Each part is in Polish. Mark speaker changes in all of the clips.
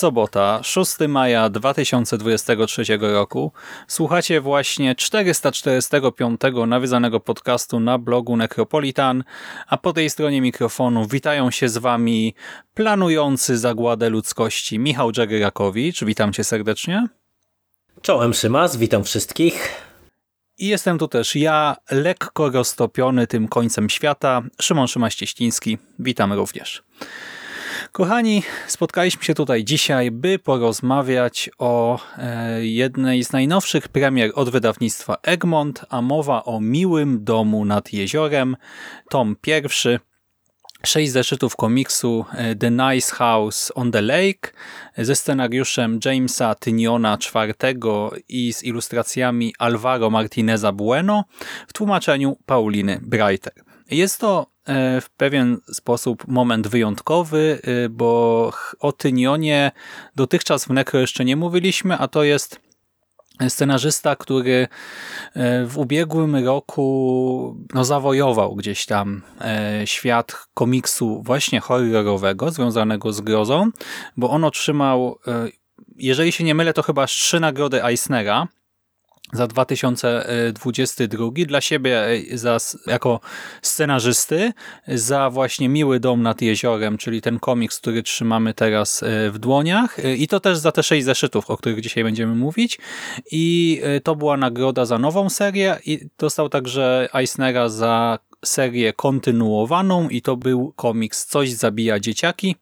Speaker 1: Sobota, 6 maja 2023 roku. Słuchacie właśnie 445 nawiązanego podcastu na blogu Necropolitan, a po tej stronie mikrofonu witają się z wami planujący zagładę ludzkości Michał Dżegerakowicz. Witam cię serdecznie.
Speaker 2: Czołem Szymas, witam wszystkich.
Speaker 1: I jestem tu też ja, lekko roztopiony tym końcem świata, Szymon Szymaś-Cieśliński. Witam również. Kochani, spotkaliśmy się tutaj dzisiaj, by porozmawiać o e, jednej z najnowszych premier od wydawnictwa Egmont, a mowa o Miłym Domu nad Jeziorem, tom pierwszy, sześć zeszytów komiksu e, The Nice House on the Lake ze scenariuszem Jamesa Tyniona IV i z ilustracjami Alvaro Martineza Bueno w tłumaczeniu Pauliny Breiter. Jest to E, w pewien sposób moment wyjątkowy, e, bo o Tynionie dotychczas w Necro jeszcze nie mówiliśmy, a to jest scenarzysta, który e, w ubiegłym roku no, zawojował gdzieś tam świat komiksu właśnie horrorowego, związanego z grozą, bo on otrzymał, jeżeli się nie mylę, to chyba trzy nagrody Eisnera, za 2022 dla siebie e, za, jako scenarzysty za właśnie Miły Dom nad Jeziorem, czyli ten komiks, który trzymamy teraz e, w dłoniach e, i to też za te sześć zeszytów, o których dzisiaj będziemy mówić. I to była nagroda za nową serię i dostał także Eisnera za serię kontynuowaną i to był komiks Coś zabija dzieciaki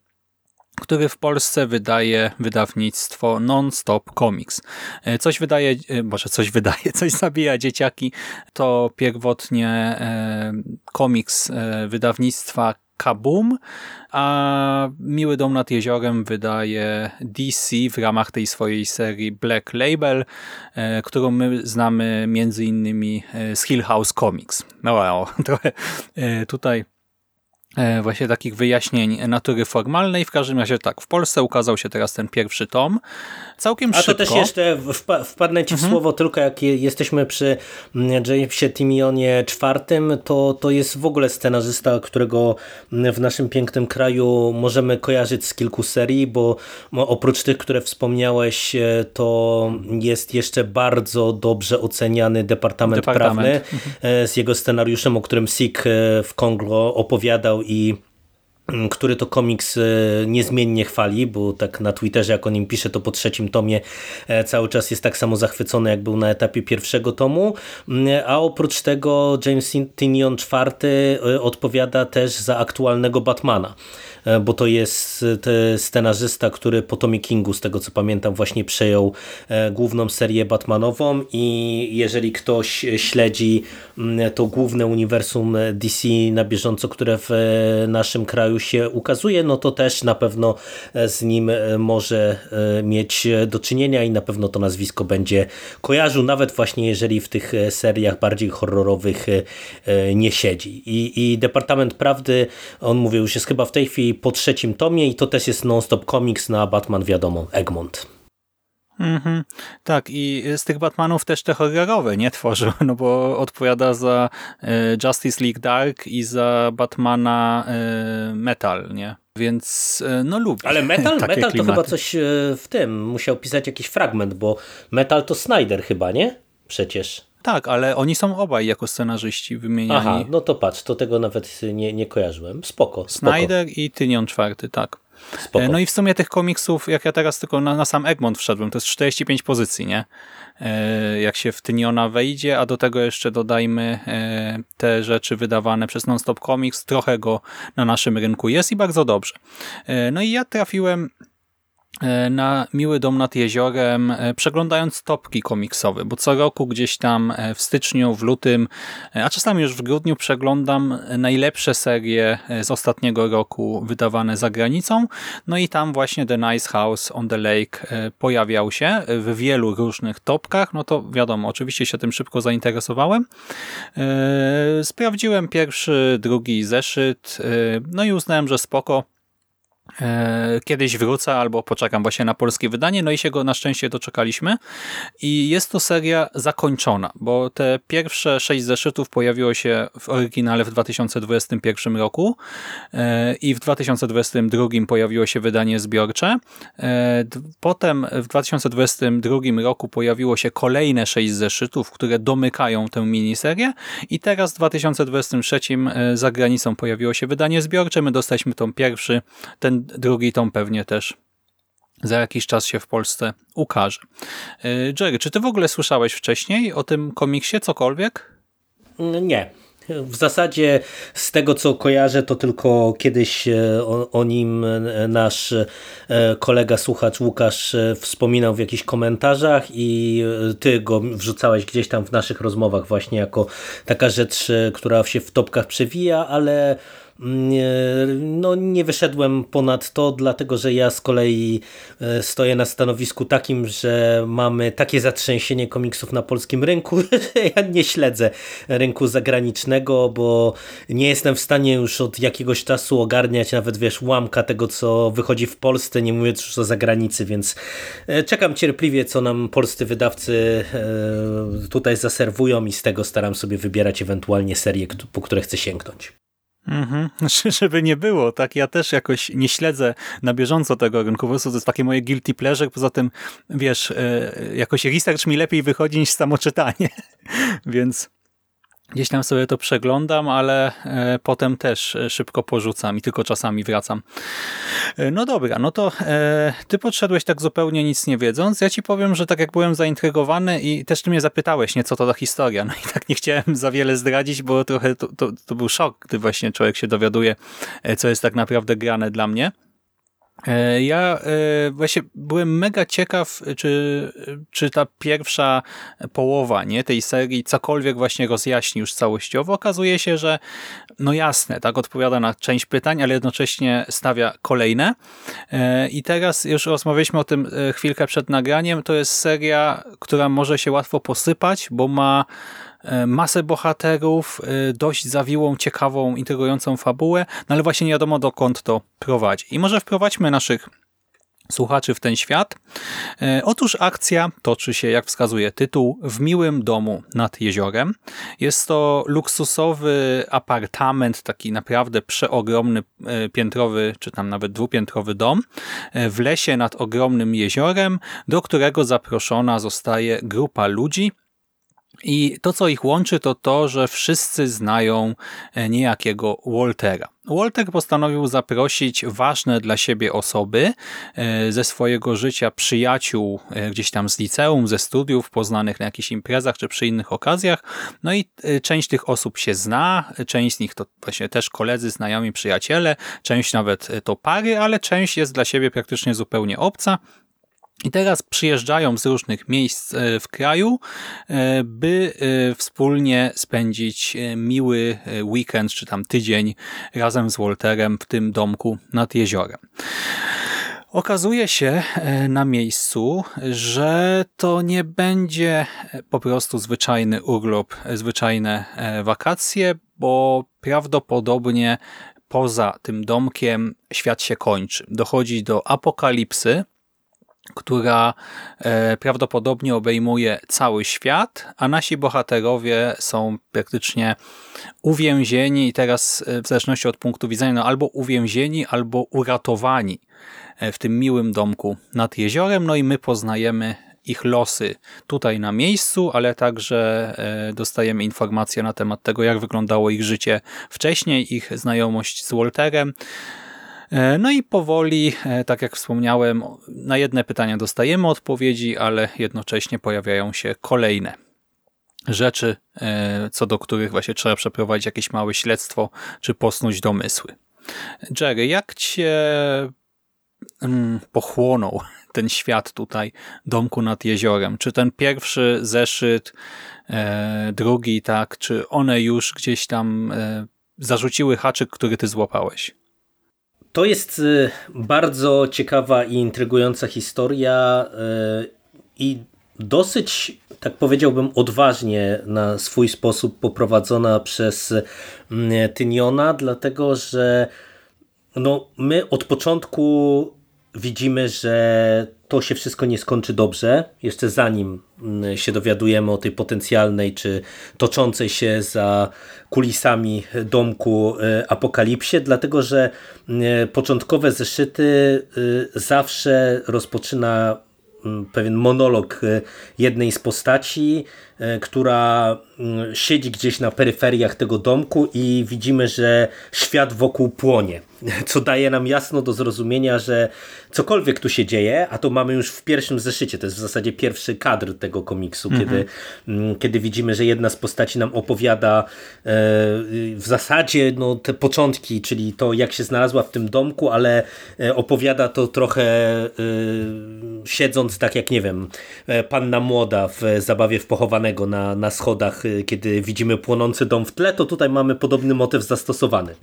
Speaker 1: który w Polsce wydaje wydawnictwo Non-Stop Comics. E, coś wydaje, e, może coś wydaje, coś zabija dzieciaki, to pierwotnie e, komiks wydawnictwa Kaboom, a Miły Dom nad Jeziorem wydaje DC w ramach tej swojej serii Black Label, którą my znamy między innymi z Hill House Comics. No, trochę tutaj właśnie takich wyjaśnień natury formalnej. W każdym razie tak, w Polsce ukazał się teraz ten pierwszy tom. Całkiem szybko.
Speaker 2: A to też jeszcze wpadnę ci w mhm. słowo, tylko jak jesteśmy przy mm, Jamesie Timionie czwartym, to, to jest w ogóle scenarzysta, którego w naszym pięknym kraju możemy kojarzyć z kilku serii, bo oprócz tych, które wspomniałeś, e, to jest jeszcze bardzo dobrze oceniany Departament, Departament. Prawny mhm. E, z jego scenariuszem, o którym Sik w Konglo opowiadał i mm, który to komiks e, niezmiennie chwali, bo tak na Twitterze jak o nim pisze, to po trzecim tomie e, cały czas jest tak samo zachwycony, jak był na etapie pierwszego tomu, mm, a oprócz tego James Tynion IV e, odpowiada też za aktualnego Batmana. E, bo to jest e, scenarzysta, który po Tommy Kingu, z tego co pamiętam, właśnie przejął e, główną serię Batmanową i jeżeli ktoś śledzi mm, to główne uniwersum DC na bieżąco, które w naszym kraju się ukazuje, no to też na pewno z nim może mieć do czynienia i na pewno to nazwisko będzie kojarzył, nawet właśnie jeżeli w tych seriach bardziej horrorowych nie siedzi. I, i Departament Prawdy, on mówił, już jest chyba w tej chwili po trzecim tomie i to też jest non-stop comics na Batman, wiadomo, Egmont.
Speaker 1: Mm -hmm. Tak, i z tych Batmanów też te horrorowe nie tworzył, no bo odpowiada za e, Justice League Dark i za Batmana e, Metal, nie? Więc e, no lubię.
Speaker 2: Ale Metal, metal to chyba coś w tym, musiał pisać jakiś fragment, bo Metal to Snyder chyba, nie? Przecież.
Speaker 1: Tak, ale oni są obaj jako scenarzyści wymieniani.
Speaker 2: Aha, no to patrz, to tego nawet nie, nie kojarzyłem. Spoko,
Speaker 1: spoko. Snyder i Tynion czwarty, tak.
Speaker 2: Spoko.
Speaker 1: No i w sumie tych komiksów, jak ja teraz tylko na, na sam Egmont wszedłem, to jest 45 pozycji, nie? Jak się w Tyniona wejdzie, a do tego jeszcze dodajmy te rzeczy wydawane przez Nonstop Comics, trochę go na naszym rynku jest i bardzo dobrze. No i ja trafiłem E, na Miły Dom nad Jeziorem, e, przeglądając topki komiksowe, bo co roku gdzieś tam e, w styczniu, w lutym, a czasami już w grudniu przeglądam najlepsze serie z ostatniego roku wydawane za granicą, no i tam właśnie The Nice House on the Lake pojawiał się w wielu różnych topkach, no to wiadomo, oczywiście się tym szybko zainteresowałem. Sprawdziłem pierwszy, drugi zeszyt, no i uznałem, że spoko, E, kiedyś wrócę albo poczekam właśnie na polskie wydanie, no i się go na szczęście doczekaliśmy. I jest to seria zakończona, bo te pierwsze sześć zeszytów pojawiło się w oryginale w 2021 roku e, i w 2022 pojawiło się wydanie zbiorcze. E, potem w 2022 roku pojawiło się kolejne sześć zeszytów, które domykają tę miniserię. I teraz w 2023 za granicą pojawiło się wydanie zbiorcze, my dostaliśmy tą pierwszy, ten drugi tom pewnie też za jakiś czas się w Polsce ukaże. Y, Jerry, czy ty w ogóle słyszałeś wcześniej o tym komiksie cokolwiek?
Speaker 2: Nie. W zasadzie z tego co kojarzę, to tylko kiedyś e, o, o, nim e, nasz e, kolega słuchacz Łukasz wspominał w jakichś komentarzach i ty go wrzucałeś gdzieś tam w naszych rozmowach właśnie jako taka rzecz, która się w topkach przewija, ale no, nie wyszedłem ponad to, dlatego że ja z kolei e, stoję na stanowisku takim, że mamy takie zatrzęsienie komiksów na polskim rynku, że ja nie śledzę rynku zagranicznego, bo nie jestem w stanie już od jakiegoś czasu ogarniać nawet wiesz łamka tego, co wychodzi w Polsce, nie mówiąc już o zagranicy, więc e, czekam cierpliwie, co nam polscy wydawcy e, tutaj zaserwują i z tego staram sobie wybierać ewentualnie serie, po które chcę sięgnąć.
Speaker 1: Mhm. Żeby nie było, tak? Ja też jakoś nie śledzę na bieżąco tego rynku. Po prostu to jest takie moje guilty pleasure. Poza tym, wiesz, e, jakoś research mi lepiej wychodzi niż samo czytanie. Więc Gdzieś tam sobie to przeglądam, ale e, potem też e, szybko porzucam i tylko czasami wracam. E, no dobra, no to ty podszedłeś tak zupełnie nic nie wiedząc. Ja ci powiem, że tak jak byłem zaintrygowany i też ty mnie zapytałeś, nie co to za historia. No i tak nie chciałem za wiele zdradzić, bo trochę to, to, to był szok, gdy właśnie człowiek się dowiaduje, co jest tak naprawdę grane dla mnie. E, ja e, właśnie byłem mega ciekaw, czy, czy ta pierwsza połowa nie, tej serii cokolwiek właśnie rozjaśni już całościowo. Okazuje się, że no jasne, tak odpowiada na część pytań, ale jednocześnie stawia kolejne. E, I teraz już rozmawialiśmy o tym chwilkę przed nagraniem. To jest seria, która może się łatwo posypać, bo ma masę bohaterów, e, dość zawiłą, ciekawą, intrygującą fabułę, no ale właśnie nie wiadomo dokąd to prowadzi. I może wprowadźmy naszych słuchaczy w ten świat. E, otóż akcja toczy się, jak wskazuje tytuł, w miłym domu nad jeziorem. Jest to luksusowy apartament, taki naprawdę przeogromny, piętrowy, czy tam nawet dwupiętrowy dom w lesie nad ogromnym jeziorem, do którego zaproszona zostaje grupa ludzi, i to, co ich łączy, to to, że wszyscy znają e, niejakiego Waltera. Walter postanowił zaprosić ważne dla siebie osoby e, ze swojego życia, przyjaciół e, gdzieś tam z liceum, ze studiów, poznanych na jakichś imprezach czy przy innych okazjach. No i część tych osób się zna, część z nich to właśnie też koledzy, znajomi, przyjaciele, część nawet to pary, ale część jest dla siebie praktycznie zupełnie obca. I teraz przyjeżdżają z różnych miejsc e, w kraju, e, by e, wspólnie spędzić miły weekend, czy tam tydzień razem z Walterem w tym domku nad jeziorem. Okazuje się na miejscu, że to nie będzie po prostu zwyczajny urlop, zwyczajne wakacje, bo prawdopodobnie poza tym domkiem świat się kończy. Dochodzi do apokalipsy, która e, prawdopodobnie obejmuje cały świat, a nasi bohaterowie są praktycznie uwięzieni i teraz e, w zależności od punktu widzenia no albo uwięzieni, albo uratowani e, w tym miłym domku nad jeziorem, no i my poznajemy ich losy tutaj na miejscu, ale także dostajemy informacje na temat tego, jak wyglądało ich życie wcześniej, ich znajomość z Walterem, no i powoli, e, tak jak wspomniałem, na jedne pytania dostajemy odpowiedzi, ale jednocześnie pojawiają się kolejne rzeczy, e, co do których właśnie trzeba przeprowadzić jakieś małe śledztwo, czy posnuć domysły. Jerry, jak cię mm, pochłonął ten świat tutaj, domku nad jeziorem? Czy ten pierwszy zeszyt, drugi, tak, czy one już gdzieś tam zarzuciły haczyk, który ty złapałeś?
Speaker 2: To jest y, bardzo ciekawa i intrygująca historia y, i dosyć, tak powiedziałbym, odważnie na swój sposób poprowadzona przez mm, Tyniona, dlatego że no, my od początku widzimy, że to się wszystko nie skończy dobrze, jeszcze zanim mm, się dowiadujemy o tej potencjalnej czy toczącej się za kulisami domku e, apokalipsie, dlatego że mm, początkowe zeszyty e, zawsze rozpoczyna mm, pewien monolog e, jednej z postaci, która siedzi gdzieś na peryferiach tego domku i widzimy, że świat wokół płonie co daje nam jasno do zrozumienia, że cokolwiek tu się dzieje, a to mamy już w pierwszym zeszycie, to jest w zasadzie pierwszy kadr tego komiksu, mhm. kiedy, mm, kiedy widzimy, że jedna z postaci nam opowiada e, w zasadzie no, te początki, czyli to jak się znalazła w tym domku, ale e, opowiada to trochę e, siedząc tak jak, nie wiem, panna młoda w zabawie w pochowanego na, na schodach, kiedy widzimy płonący dom w tle, to tutaj mamy podobny motyw zastosowany.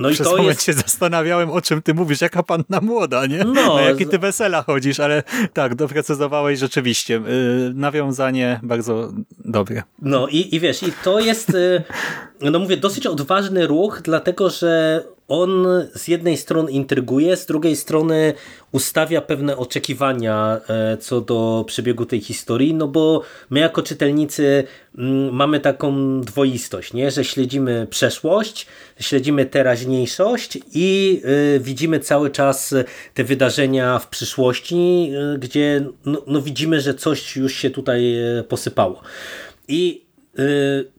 Speaker 1: No Przez i to moment jest... się zastanawiałem, o czym ty mówisz, jaka panna młoda, nie? No, Na jakie ty wesela chodzisz, ale tak, doprecyzowałeś rzeczywiście. Yy, nawiązanie bardzo dobre.
Speaker 2: No i, i wiesz, i to jest, yy, no mówię, dosyć odważny ruch, dlatego że on z jednej strony intryguje, z drugiej strony ustawia pewne oczekiwania e, co do przebiegu tej historii, no bo my jako czytelnicy mm, mamy taką dwoistość, nie? że śledzimy przeszłość, śledzimy teraźniejszość i e, widzimy cały czas te wydarzenia w przyszłości, e, gdzie no, no widzimy, że coś już się tutaj posypało. I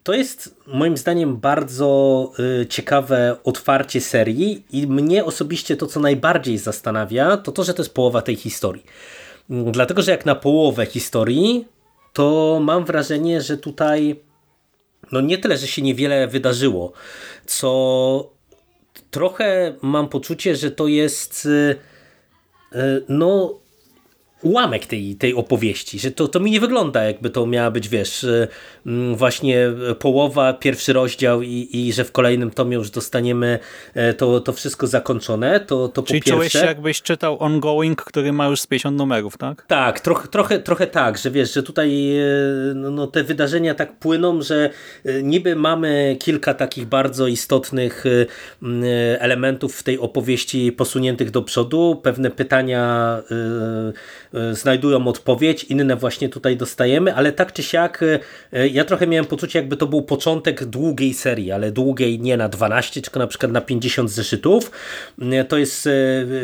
Speaker 2: to jest moim zdaniem bardzo y, ciekawe otwarcie serii i mnie osobiście to, co najbardziej zastanawia, to to, że to jest połowa tej historii. Mm, dlatego, że jak na połowę historii, to mam wrażenie, że tutaj no nie tyle, że się niewiele wydarzyło, co trochę mam poczucie, że to jest y, no ułamek tej, tej opowieści, że to, to mi nie wygląda jakby to miała być, wiesz, y, właśnie połowa, pierwszy rozdział i, i że w kolejnym tomie już dostaniemy e, to, to wszystko zakończone, to, to
Speaker 1: Czyli
Speaker 2: po pierwsze.
Speaker 1: czułeś się jakbyś czytał ongoing, który ma już z 50 numerów, tak?
Speaker 2: Tak, trochę, trochę, trochę tak, że wiesz, że tutaj e, no, no, te wydarzenia tak płyną, że e, niby mamy kilka takich bardzo istotnych elementów w tej opowieści posuniętych do przodu, pewne pytania E, znajdują odpowiedź, inne właśnie tutaj dostajemy, ale tak czy siak e, ja trochę miałem poczucie, jakby to był początek długiej serii, ale długiej nie na 12, tylko na przykład na 50 zeszytów. E, to jest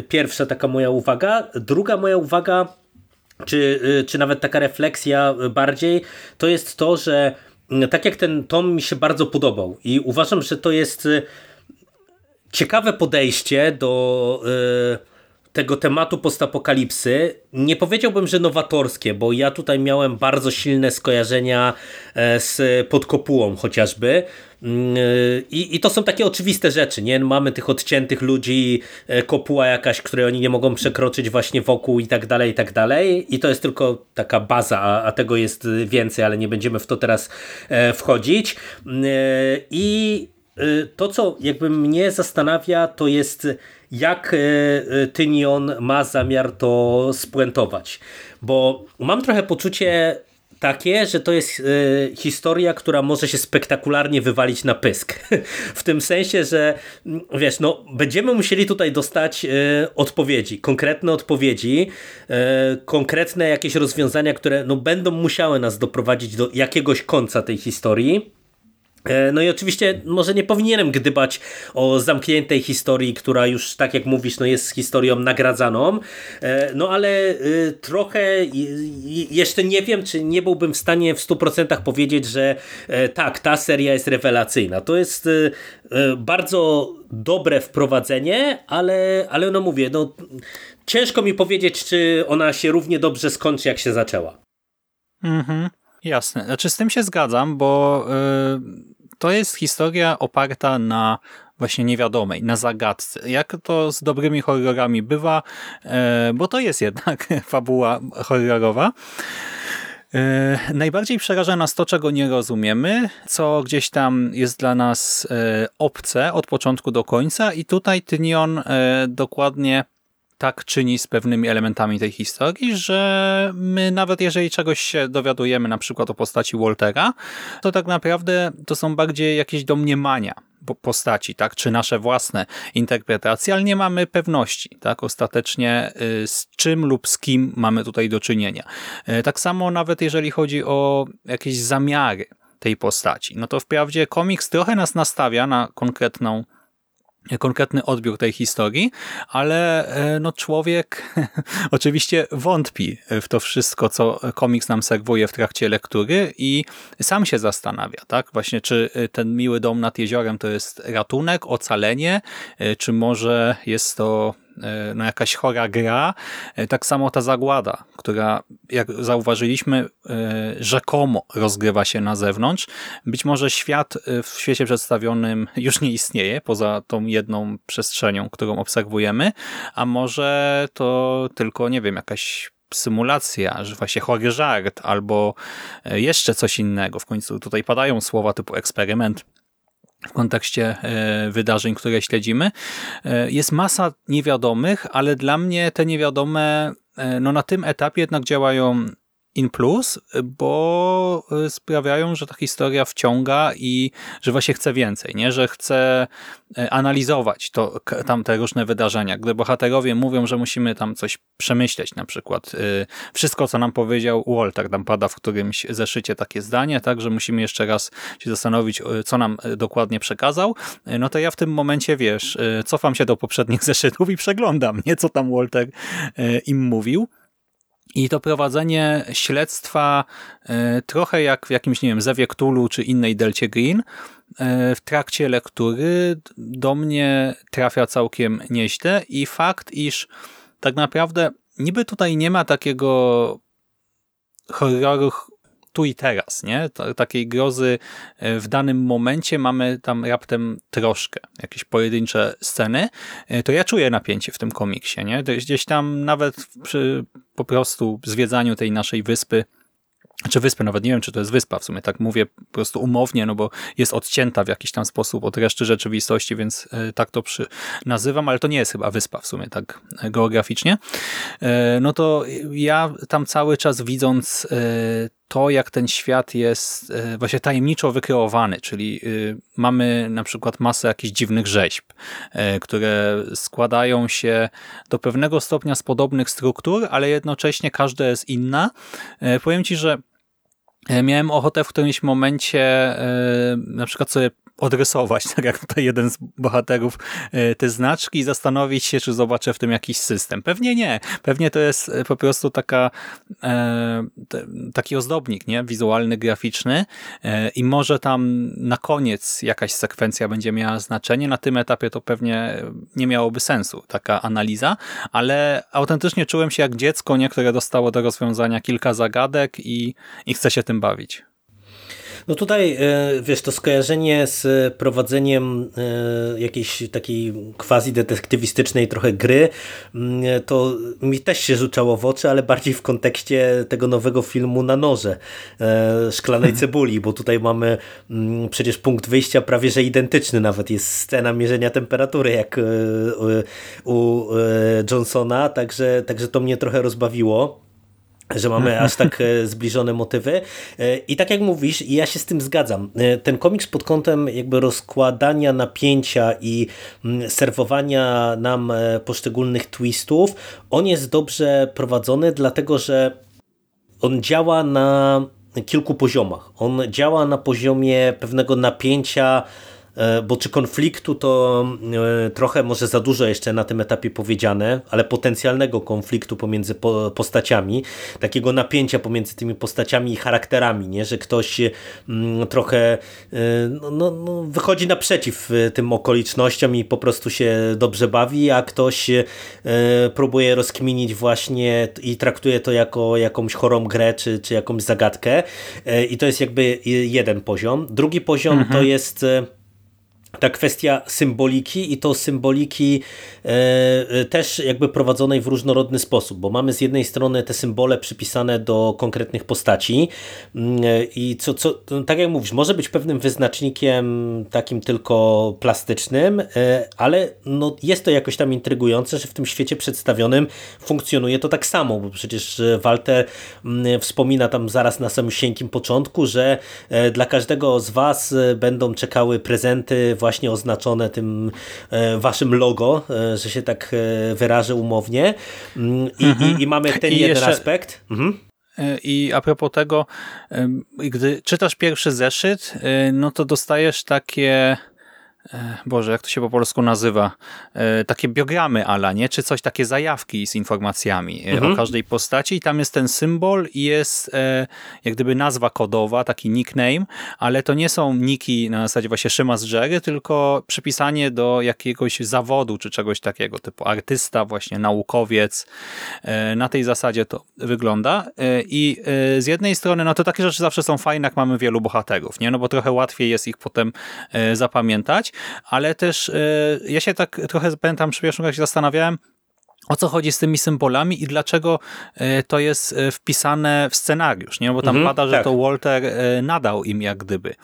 Speaker 2: pierwsza taka moja uwaga. Druga moja uwaga, czy, czy nawet taka refleksja bardziej, to jest to, że tak jak ten tom mi się bardzo podobał i uważam, że to jest ciekawe podejście do tego tematu postapokalipsy nie powiedziałbym, że nowatorskie, bo ja tutaj miałem bardzo silne skojarzenia e, z podkopułą chociażby. Mm, i, i to są takie oczywiste rzeczy, nie? Mamy tych odciętych ludzi, e, kopuła jakaś, której oni nie mogą przekroczyć właśnie wokół i tak dalej, i tak dalej. I to jest tylko taka baza, a, a tego jest więcej, ale nie będziemy w to teraz e, wchodzić. Mm, i to, co jakby mnie zastanawia, to jest jak e, e, Tynion ma zamiar to spuentować. Bo mam trochę poczucie takie, że to jest e, historia, która może się spektakularnie wywalić na pysk. w tym sensie, że wiesz, no, będziemy musieli tutaj dostać odpowiedzi, konkretne odpowiedzi, konkretne jakieś rozwiązania, które no, będą musiały nas doprowadzić do jakiegoś końca tej historii. E, no i oczywiście może nie powinienem gdybać o zamkniętej historii, która już, tak jak mówisz, no jest historią nagradzaną, e, no ale y, trochę jeszcze nie wiem, czy nie byłbym w stanie w 100% powiedzieć, że e, tak, ta seria jest rewelacyjna. To jest bardzo dobre wprowadzenie, ale, ale no mówię, no ciężko mi powiedzieć, czy ona się równie dobrze skończy, jak się zaczęła.
Speaker 1: Mhm. Jasne. Znaczy z tym się zgadzam, bo yy, to jest historia oparta na właśnie niewiadomej, na zagadce. Jak to z dobrymi horrorami bywa, yy, bo to jest jednak fabuła horrorowa. Yy, najbardziej przeraża nas to, czego nie rozumiemy, co gdzieś tam jest dla nas yy, obce od początku do końca i tutaj Tynion dokładnie tak czyni z pewnymi elementami tej historii, że my nawet jeżeli czegoś się dowiadujemy na przykład o postaci Waltera, to tak naprawdę to są bardziej jakieś domniemania postaci, tak, czy nasze własne interpretacje, ale nie mamy pewności, tak, ostatecznie y, z czym lub z kim mamy tutaj do czynienia. Y, tak samo nawet jeżeli chodzi o jakieś zamiary tej postaci, no to wprawdzie komiks trochę nas nastawia na konkretną konkretny odbiór tej historii, ale e, no człowiek oczywiście wątpi w to wszystko, co komiks nam serwuje w trakcie lektury i sam się zastanawia, tak? Właśnie, czy ten miły dom nad jeziorem to jest ratunek, ocalenie, e, czy może jest to E, no jakaś chora gra. E, tak samo ta zagłada, która jak zauważyliśmy e, rzekomo rozgrywa się na zewnątrz. Być może świat w świecie przedstawionym już nie istnieje, poza tą jedną przestrzenią, którą obserwujemy, a może to tylko, nie wiem, jakaś symulacja, że właśnie chory żart albo jeszcze coś innego. W końcu tutaj padają słowa typu eksperyment w kontekście e, wydarzeń, które śledzimy. E, jest masa niewiadomych, ale dla mnie te niewiadome e, no na tym etapie jednak działają in plus, bo y, sprawiają, że ta historia wciąga i że właśnie chce więcej, nie? że chce y, analizować to, tam te różne wydarzenia. Gdy bohaterowie mówią, że musimy tam coś przemyśleć, na przykład y, wszystko, co nam powiedział Walter, tam pada w którymś zeszycie takie zdanie, tak, że musimy jeszcze raz się zastanowić, co nam dokładnie przekazał, no to ja w tym momencie, wiesz, cofam się do poprzednich zeszytów i przeglądam, nie, co tam Walter im mówił. I to prowadzenie śledztwa e, trochę jak w jakimś, nie wiem, Zewie Cthulhu czy innej Delcie Green e, w trakcie lektury do mnie trafia całkiem nieźle i fakt, iż tak naprawdę niby tutaj nie ma takiego horroru tu i teraz, nie? Takiej grozy e, w danym momencie mamy tam raptem troszkę, jakieś pojedyncze sceny, e, to ja czuję napięcie w tym komiksie, nie? Gdzieś tam nawet przy po prostu zwiedzaniu tej naszej wyspy czy wyspy, nawet nie wiem, czy to jest wyspa w sumie, tak mówię po prostu umownie, no bo jest odcięta w jakiś tam sposób od reszty rzeczywistości, więc e, tak to przy nazywam, ale to nie jest chyba wyspa w sumie tak geograficznie. No to ja tam cały czas widząc to, jak ten świat jest e, właśnie tajemniczo wykreowany, czyli y, mamy na przykład masę jakichś dziwnych rzeźb, e, które składają się do pewnego stopnia z podobnych struktur, ale jednocześnie każda jest inna. E, powiem Ci, że Miałem ochotę w którymś momencie na przykład sobie odrysować, tak jak tutaj jeden z bohaterów, e, te znaczki i zastanowić się, czy zobaczę w tym jakiś system. Pewnie nie. Pewnie to jest e, po prostu taka e, taki ozdobnik, nie? Wizualny, graficzny i może tam na koniec jakaś sekwencja będzie miała znaczenie. Na tym etapie to pewnie nie miałoby sensu, taka analiza, ale autentycznie czułem się jak dziecko, nie? Które dostało do rozwiązania kilka zagadek i, i chce się tym bawić.
Speaker 2: No tutaj, e, wiesz, to skojarzenie z prowadzeniem e, jakiejś takiej quasi-detektywistycznej trochę gry, mm, to mi też się rzucało w oczy, ale bardziej w kontekście tego nowego filmu na noże e, Szklanej. Cebuli, bo tutaj mamy mm, przecież punkt wyjścia prawie że identyczny, nawet jest scena mierzenia temperatury jak u Johnsona, także, także to mnie trochę rozbawiło że mamy aż tak e, zbliżone motywy. E, I tak jak mówisz, ja się z tym zgadzam. E, ten komiks pod kątem jakby rozkładania napięcia i mm, serwowania nam poszczególnych twistów, on jest dobrze prowadzony, dlatego że on działa na kilku poziomach. On działa na poziomie pewnego napięcia bo czy konfliktu to e, trochę może za dużo jeszcze na tym etapie powiedziane, ale potencjalnego konfliktu pomiędzy postaciami, takiego napięcia pomiędzy tymi postaciami i charakterami, nie? że ktoś mm, trochę e, no, no, no, wychodzi naprzeciw tym okolicznościom i po prostu się dobrze bawi, a ktoś próbuje rozkminić właśnie i traktuje to jako jakąś chorą grę, czy, czy jakąś zagadkę i to jest jakby jeden poziom. Drugi poziom mhm. to jest ta kwestia symboliki i to symboliki e, e, też jakby prowadzonej w różnorodny sposób, bo mamy z jednej strony te symbole przypisane do konkretnych postaci mm, e, i co, co tak jak mówisz, może być pewnym wyznacznikiem takim tylko plastycznym, ale no jest to jakoś tam intrygujące, że w tym świecie przedstawionym funkcjonuje to tak samo, bo przecież Walter mm, wspomina tam zaraz na samym początku, że dla każdego z was będą czekały prezenty właśnie oznaczone tym e, waszym logo, e, że się tak e, wyrażę umownie. Mm, I, mhm. i, i mamy ten I jeden jeszcze... aspekt. Mhm.
Speaker 1: I a propos tego, gdy czytasz pierwszy zeszyt, no to dostajesz takie Boże, jak to się po polsku nazywa? E, takie biogramy ala, nie? Czy coś, takie zajawki z informacjami e, mhm. o każdej postaci i tam jest ten symbol i jest jak gdyby nazwa kodowa, taki nickname, ale to nie są niki na zasadzie właśnie Szyma z Jerry, tylko przypisanie do jakiegoś zawodu czy czegoś takiego, typu artysta, właśnie naukowiec. Na tej zasadzie to wygląda i z jednej strony, no to takie rzeczy zawsze są fajne, jak mamy wielu bohaterów, nie? No bo trochę łatwiej jest ich potem zapamiętać, ale też e, ja się tak trochę pamiętam przy pierwszym się zastanawiałem, o co chodzi z tymi symbolami i dlaczego e, to jest e, wpisane w scenariusz, nie? Bo tam mhm, pada, że tak. to Walter nadał im jak gdyby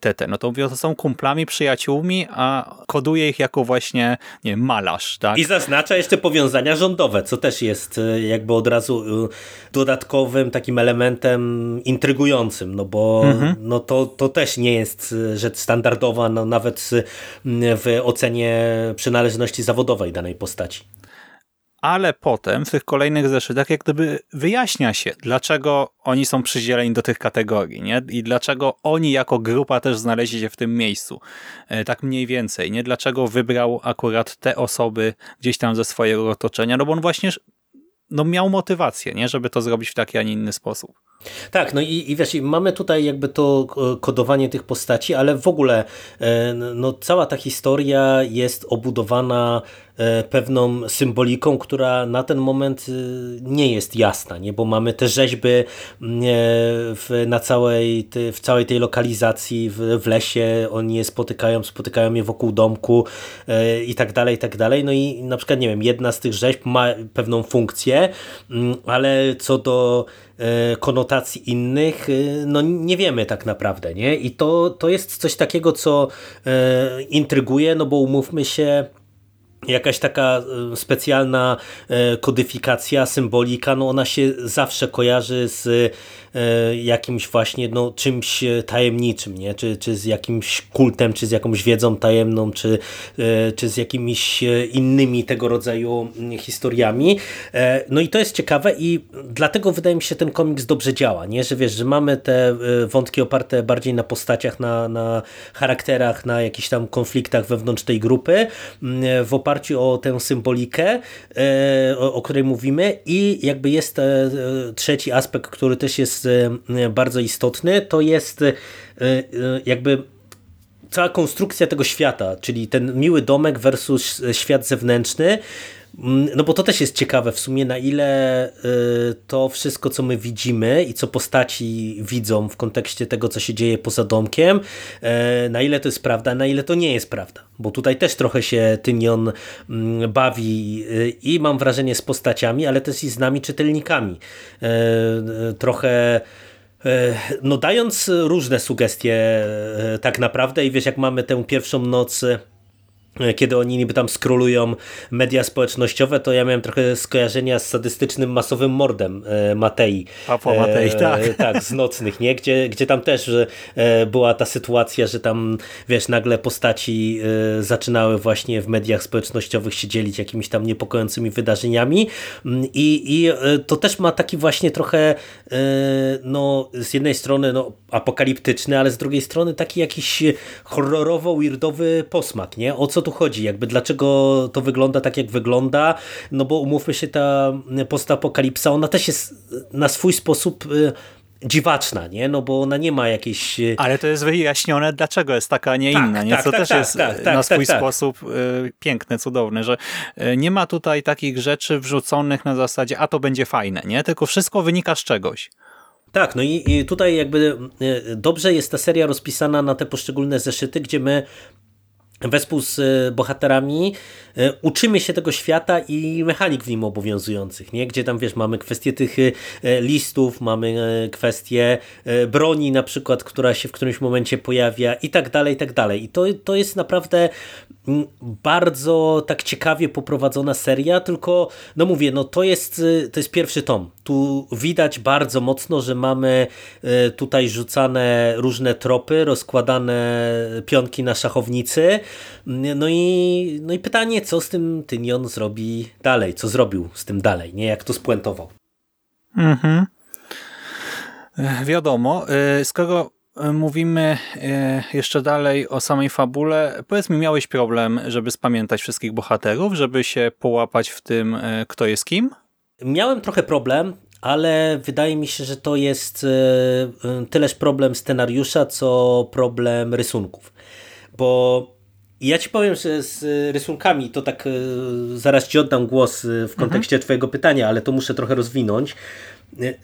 Speaker 1: te, te. No to mówię, to są kumplami, przyjaciółmi, a koduje ich jako właśnie, nie wiem, malarz, tak?
Speaker 2: I zaznacza jeszcze powiązania rządowe, co też jest jakby od razu dodatkowym takim elementem intrygującym, no bo mhm. no to, to też nie jest rzecz standardowa, no nawet w ocenie przynależności zawodowej danej postaci
Speaker 1: ale potem w tych kolejnych zeszytach jak gdyby wyjaśnia się, dlaczego oni są przydzieleni do tych kategorii nie? i dlaczego oni jako grupa też znaleźli się w tym miejscu. E, tak mniej więcej. nie Dlaczego wybrał akurat te osoby gdzieś tam ze swojego otoczenia, no bo on właśnie no miał motywację, nie? żeby to zrobić w taki, a nie inny sposób.
Speaker 2: Tak, no i, i wiesz, mamy tutaj jakby to e, kodowanie tych postaci, ale w ogóle e, no, cała ta historia jest obudowana e, pewną symboliką, która na ten moment nie jest jasna, nie? bo mamy te rzeźby w, na całej, w całej tej lokalizacji w, w lesie, oni je spotykają, spotykają je wokół domku i tak dalej, i tak dalej. No i na przykład, nie wiem, jedna z tych rzeźb ma pewną funkcję, ale co do konotacji innych, e, no nie wiemy tak naprawdę, nie? I to, to jest coś takiego, co e, intryguje, no bo umówmy się, jakaś taka specjalna kodyfikacja, symbolika, no ona się zawsze kojarzy z E, jakimś właśnie no, czymś tajemniczym, nie? Czy, czy z jakimś kultem, czy z jakąś wiedzą tajemną, czy, e, czy z jakimiś e, innymi tego rodzaju mm, historiami. No i to jest ciekawe i dlatego wydaje mi się ten komiks dobrze działa, nie? Że wiesz, że mamy te wątki oparte bardziej na postaciach, na, na charakterach, na jakichś tam konfliktach wewnątrz tej grupy, mm, w oparciu o tę symbolikę, o, o której mówimy i jakby jest trzeci aspekt, który też jest E, bardzo istotny, to jest e, jakby cała konstrukcja tego świata, czyli ten miły domek versus świat zewnętrzny, no bo to też jest ciekawe w sumie, na ile to wszystko, co my widzimy i co postaci widzą w kontekście tego, co się dzieje poza domkiem, na ile to jest prawda, na ile to nie jest prawda. Bo tutaj też trochę się Tynion mm, bawi i mam wrażenie z postaciami, ale też i z nami czytelnikami. Trochę no dając różne sugestie tak naprawdę i wiesz jak mamy tę pierwszą noc kiedy oni niby tam skrolują media społecznościowe, to ja miałem trochę skojarzenia z sadystycznym masowym mordem e, Matei.
Speaker 1: Papo Matei, e, tak.
Speaker 2: Tak, z nocnych, nie? Gdzie, gdzie tam też że, e, była ta sytuacja, że tam, wiesz, nagle postaci e, zaczynały właśnie w mediach społecznościowych się dzielić jakimiś tam niepokojącymi wydarzeniami mm, i, i e, to też ma taki właśnie trochę no, z jednej strony no, apokaliptyczny, ale z drugiej strony taki jakiś horrorowo-weirdowy posmak, nie? O co tu chodzi? Jakby dlaczego to wygląda tak, jak wygląda? No bo umówmy się, ta postapokalipsa, ona też jest na swój sposób y, dziwaczna, nie? No bo ona nie ma jakiejś... Y,
Speaker 1: Ale to jest wyjaśnione, dlaczego jest taka, a nie tak, inna, nie? Co tak, też tak, jest tak, tak, na swój tak, sposób y, piękne, cudowne, że y, nie ma tutaj takich rzeczy wrzuconych na zasadzie, a to będzie fajne, nie? Tylko wszystko wynika z czegoś.
Speaker 2: Tak, no i, i, tutaj jakby dobrze jest ta seria rozpisana na te poszczególne zeszyty, gdzie my wespół z e, bohaterami e, uczymy się tego świata i mechanik w nim obowiązujących, nie? gdzie tam wiesz, mamy kwestie tych e, listów, mamy kwestię broni na przykład, która się w którymś momencie pojawia i tak dalej, i tak dalej. I to, to jest naprawdę mm, bardzo tak ciekawie poprowadzona seria, tylko no mówię, no to jest, to jest pierwszy tom. Tu widać bardzo mocno, że mamy tutaj rzucane różne tropy, rozkładane pionki na szachownicy, no i, no i pytanie, co z tym Tynion zrobi dalej, co zrobił z tym dalej, nie jak to spuentował.
Speaker 1: Mhm. E, wiadomo, e, skoro e, mówimy jeszcze dalej o samej fabule, powiedz mi, miałeś problem, żeby spamiętać wszystkich bohaterów, żeby się połapać w tym, kto jest kim?
Speaker 2: Miałem trochę problem, ale wydaje mi się, że to jest tyleż problem scenariusza, co problem rysunków. Bo ja ci powiem, że z rysunkami to tak e, zaraz ci oddam głos e, w mhm. kontekście mhm. twojego pytania, ale to muszę trochę rozwinąć.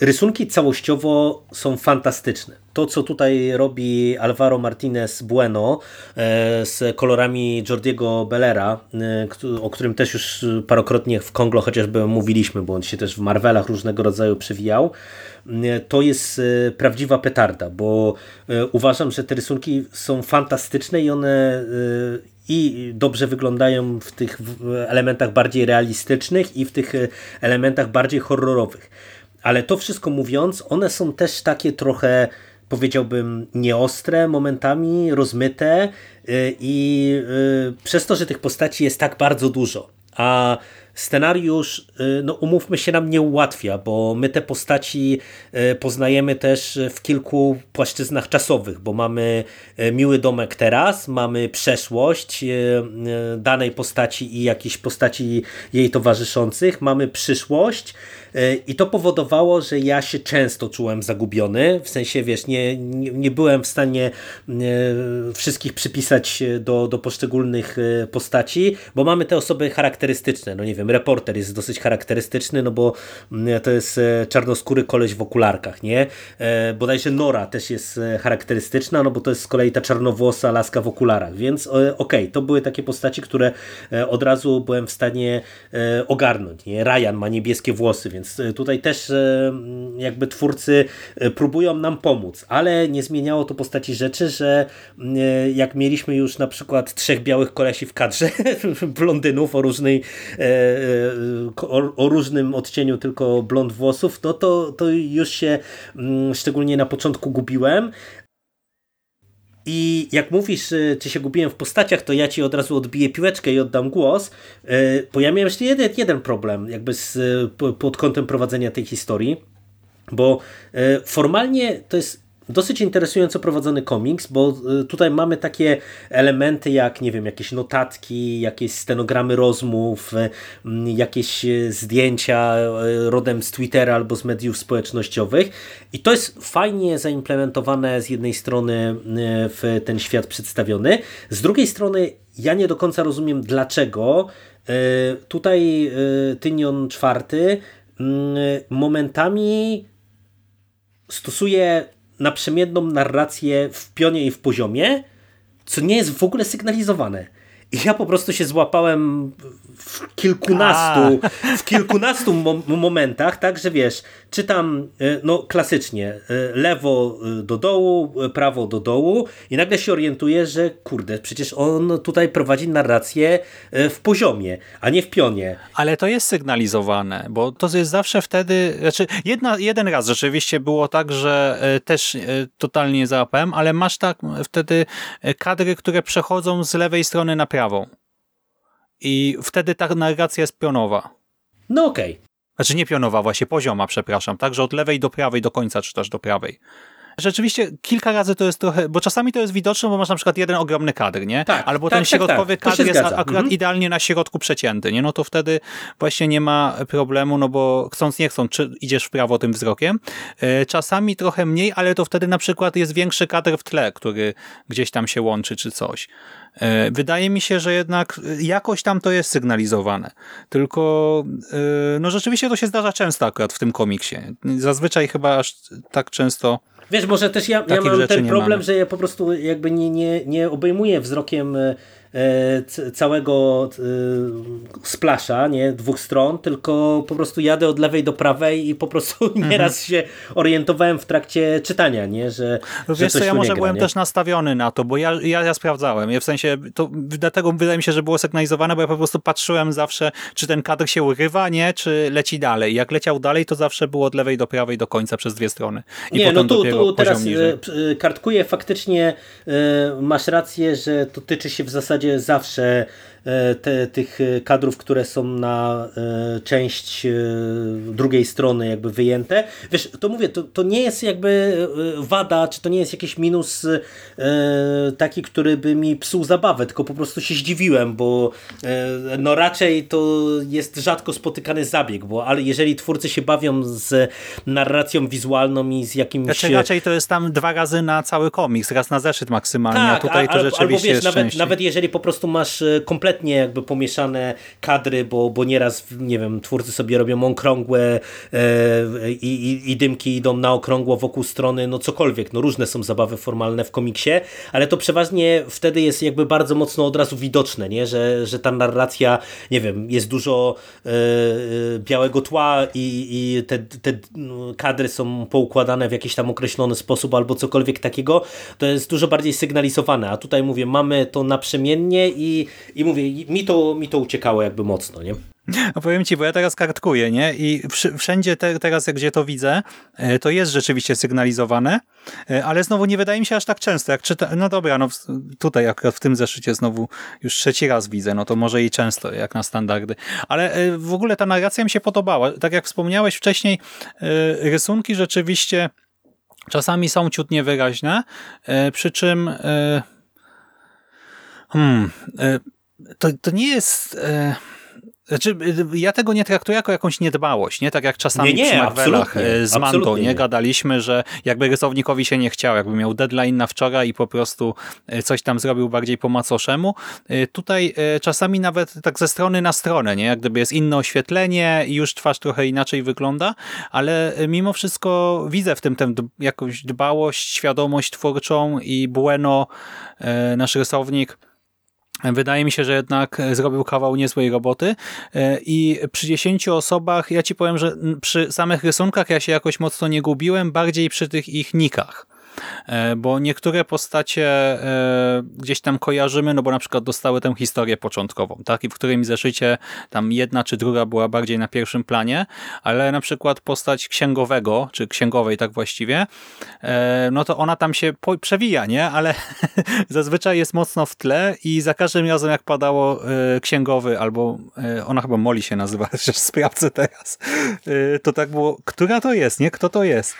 Speaker 2: Rysunki całościowo są fantastyczne. To, co tutaj robi Alvaro Martinez Bueno z kolorami Jordiego Bellera, o którym też już parokrotnie w Konglo chociażby mówiliśmy, bo on się też w Marvelach różnego rodzaju przewijał, to jest prawdziwa petarda, bo uważam, że te rysunki są fantastyczne i one i dobrze wyglądają w tych elementach bardziej realistycznych i w tych e, elementach bardziej horrorowych. Ale to wszystko mówiąc, one są też takie trochę powiedziałbym nieostre momentami, rozmyte e, i e, przez to, że tych postaci jest tak bardzo dużo, a scenariusz, y, no umówmy się, nam nie ułatwia, bo my te postaci y, poznajemy też w kilku płaszczyznach czasowych, bo mamy y, miły domek teraz, mamy przeszłość danej postaci i jakiejś postaci jej towarzyszących, mamy przyszłość, i to powodowało, że ja się często czułem zagubiony, w sensie wiesz, nie, nie, nie byłem w stanie wszystkich przypisać do, do poszczególnych postaci, bo mamy te osoby charakterystyczne, no nie wiem, reporter jest dosyć charakterystyczny, no bo to jest czarnoskóry koleś w okularkach, nie? Bodajże Nora też jest charakterystyczna, no bo to jest z kolei ta czarnowłosa laska w okularach, więc okej, okay, to były takie postaci, które od razu byłem w stanie ogarnąć, nie? Ryan ma niebieskie włosy, więc więc e, tutaj też e, jakby twórcy e, próbują nam pomóc, ale nie zmieniało to postaci rzeczy, że jak mieliśmy już na przykład trzech białych kolesi w kadrze, blondynów o różnej o, o różnym odcieniu tylko blond włosów, no to, to już się szczególnie na początku gubiłem, i jak mówisz, czy się gubiłem w postaciach, to ja ci od razu odbiję piłeczkę i oddam głos, e, bo ja miałem jeszcze jeden, jeden problem jakby z, pod kątem prowadzenia tej historii, bo formalnie to jest dosyć interesująco prowadzony komiks, bo y, tutaj mamy takie elementy jak, nie wiem, jakieś notatki, jakieś stenogramy rozmów, y, jakieś y, zdjęcia rodem z Twittera albo z mediów społecznościowych. I to jest fajnie zaimplementowane z jednej strony w ten świat przedstawiony, z drugiej strony ja nie do końca rozumiem dlaczego tutaj Tynion IV momentami stosuje naprzemienną narrację w pionie i w poziomie, co nie jest w ogóle sygnalizowane. Ja po prostu się złapałem w kilkunastu, w kilkunastu mo momentach, tak, że wiesz, czytam e, no klasycznie e, lewo e, do dołu, prawo do dołu i nagle się orientuję, że kurde, przecież on tutaj prowadzi narrację w poziomie, a nie w pionie.
Speaker 1: Ale to jest sygnalizowane, bo to jest zawsze wtedy, znaczy jedna, jeden raz rzeczywiście było tak, że też totalnie załapałem, ale masz tak wtedy kadry, które przechodzą z lewej strony na prawą. I wtedy ta narracja jest pionowa.
Speaker 2: No okej. Okay.
Speaker 1: Znaczy nie pionowa, właśnie pozioma, przepraszam. Także od lewej do prawej do końca czytasz do prawej. Rzeczywiście kilka razy to jest trochę, bo czasami to jest widoczne, bo masz na przykład jeden ogromny kadr, nie?
Speaker 2: Tak,
Speaker 1: Albo
Speaker 2: tak,
Speaker 1: ten środkowy
Speaker 2: tak, tak.
Speaker 1: kadr jest akurat
Speaker 2: mhm.
Speaker 1: idealnie na środku przecięty, nie? No to wtedy właśnie nie ma problemu, no bo chcąc nie chcąc, czy idziesz w prawo tym wzrokiem. E, czasami trochę mniej, ale to wtedy na przykład jest większy kadr w tle, który gdzieś tam się łączy czy coś. E, wydaje mi się, że jednak jakoś tam to jest sygnalizowane. Tylko e, no rzeczywiście to się zdarza często akurat w tym komiksie. Zazwyczaj chyba aż tak często
Speaker 2: Wiesz, może też ja, ja mam ten problem, że ja po prostu jakby nie, nie, nie obejmuję wzrokiem E, całego e, splasza, nie, dwóch stron, tylko po prostu jadę od lewej do prawej i po prostu mhm. nieraz się orientowałem w trakcie czytania, nie, że,
Speaker 1: no
Speaker 2: że
Speaker 1: wiesz co, ja może gra, byłem nie? też nastawiony na to, bo ja, ja, ja sprawdzałem, ja w sensie, to dlatego wydaje mi się, że było sygnalizowane, bo ja po prostu patrzyłem zawsze, czy ten kadr się urywa, nie, czy leci dalej. Jak leciał dalej, to zawsze było od lewej do prawej do końca przez dwie strony. I
Speaker 2: nie, no tu, tu teraz e, kartkuję faktycznie, masz rację, że to tyczy się w zasadzie zasadzie zawsze te, tych kadrów, które są na e, część e, drugiej strony jakby wyjęte. Wiesz, to mówię, to, to nie jest jakby wada, czy to nie jest jakiś minus taki, który by mi psuł zabawę, tylko po prostu się zdziwiłem, bo no raczej to jest rzadko spotykany zabieg, bo ale jeżeli twórcy się bawią z narracją wizualną i z jakimś...
Speaker 1: Znaczy raczej to jest tam dwa razy na cały komiks, raz na zeszyt maksymalnie, tak, a tutaj to rzeczywiście albo wiesz,
Speaker 2: nawet, nawet jeżeli po prostu masz kompletnie kompletnie jakby pomieszane kadry, bo, bo nieraz, nie wiem, twórcy sobie robią okrągłe e, i, i, dymki idą na okrągło wokół strony, no cokolwiek, no różne są zabawy formalne w komiksie, ale to przeważnie wtedy jest jakby bardzo mocno od razu widoczne, nie? Że, że ta narracja, nie wiem, jest dużo e, e białego tła i, i te, te kadry są poukładane w jakiś tam określony sposób albo cokolwiek takiego, to jest dużo bardziej sygnalizowane, a tutaj mówię, mamy to naprzemiennie i, i mówię, mi to, mi to uciekało jakby mocno, nie?
Speaker 1: Powiem ci, bo ja teraz kartkuję, nie? I wszędzie te, teraz, gdzie to widzę, e, to jest rzeczywiście sygnalizowane, e, ale znowu nie wydaje mi się aż tak często, jak czyta... No dobra, no tutaj akurat w tym zeszycie znowu już trzeci raz widzę, no to może i często, jak na standardy. Ale e, w ogóle ta narracja mi się podobała. Tak jak wspomniałeś wcześniej, rysunki rzeczywiście czasami są ciut niewyraźne, przy czym hmm, to, to nie jest... E, znaczy, ja tego nie traktuję jako jakąś niedbałość, nie? Tak jak czasami nie, nie, przy Marvelach e, z Mando, nie? Gadaliśmy, że jakby rysownikowi się nie chciał, jakby miał deadline na wczoraj i po prostu e, coś tam zrobił bardziej po macoszemu. Tutaj czasami nawet tak ze strony na stronę, nie? Jak gdyby jest inne oświetlenie i już twarz trochę inaczej wygląda, ale mimo wszystko widzę w tym tę jakąś dbałość, świadomość twórczą i bueno nasz rysownik Wydaje mi się, że jednak e, zrobił kawał niezłej roboty e, i przy 10 osobach ja ci powiem, że przy samych rysunkach ja się jakoś mocno nie gubiłem, bardziej przy tych ich nikach. E, bo niektóre postacie e, gdzieś tam kojarzymy, no bo na przykład dostały tę historię początkową, tak? I w którym zeszycie tam jedna czy druga była bardziej na pierwszym planie, ale na przykład postać księgowego, czy księgowej tak właściwie, e, no to ona tam się przewija, nie? Ale zazwyczaj jest mocno w tle i za każdym razem jak padało księgowy, albo ona chyba Moli się nazywa, sprawdzę teraz, to tak było, która to jest, nie? Kto to jest?